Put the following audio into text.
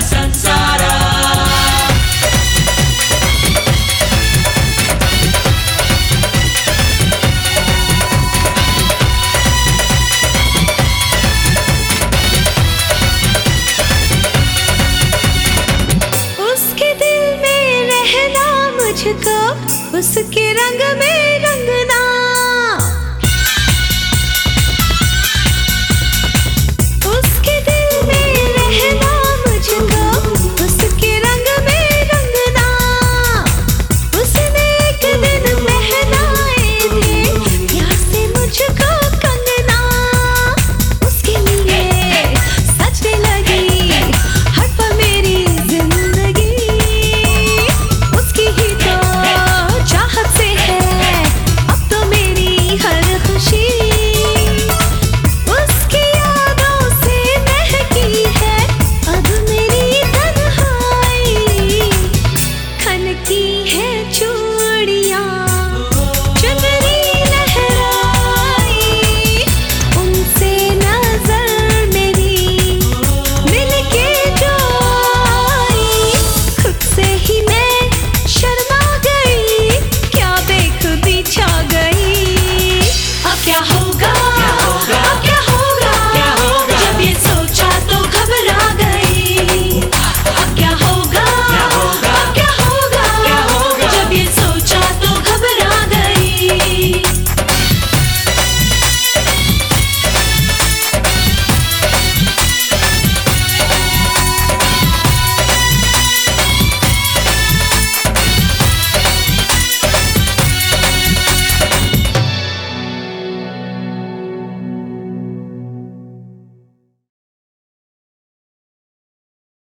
sun, sun.